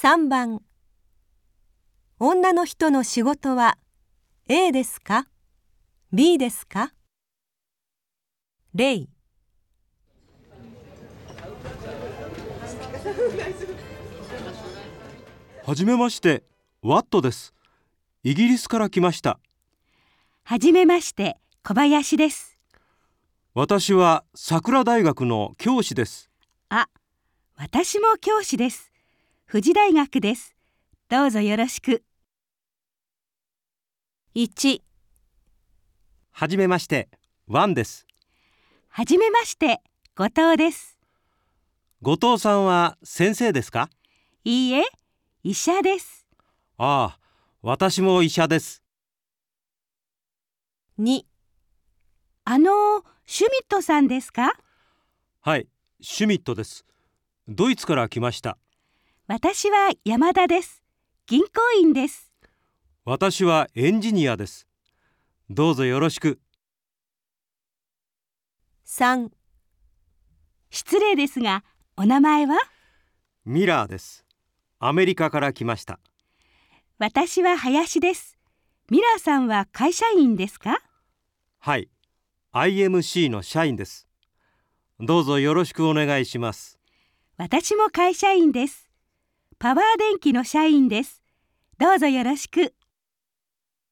3番女の人の仕事は A ですか ?B ですか？例はじめまして、ワットです。イギリスから来ました。はじめまして、小林です。私は桜大学の教師です。あ、私も教師です。富士大学です。どうぞよろしく。1はじめまして、ワンです。はじめまして、後藤です。後藤さんは先生ですか？いいえ、医者です。ああ、私も医者です。2あの、シュミットさんですか？はい、シュミットです。ドイツから来ました。私は山田です。銀行員です。私はエンジニアです。どうぞよろしく。3失礼ですが、お名前は？ミラーです。アメリカから来ました。私は林です。ミラーさんは会社員ですか？はい、IMC の社員です。どうぞよろしくお願いします。私も会社員です。パワー電気の社員です。どうぞよろしく。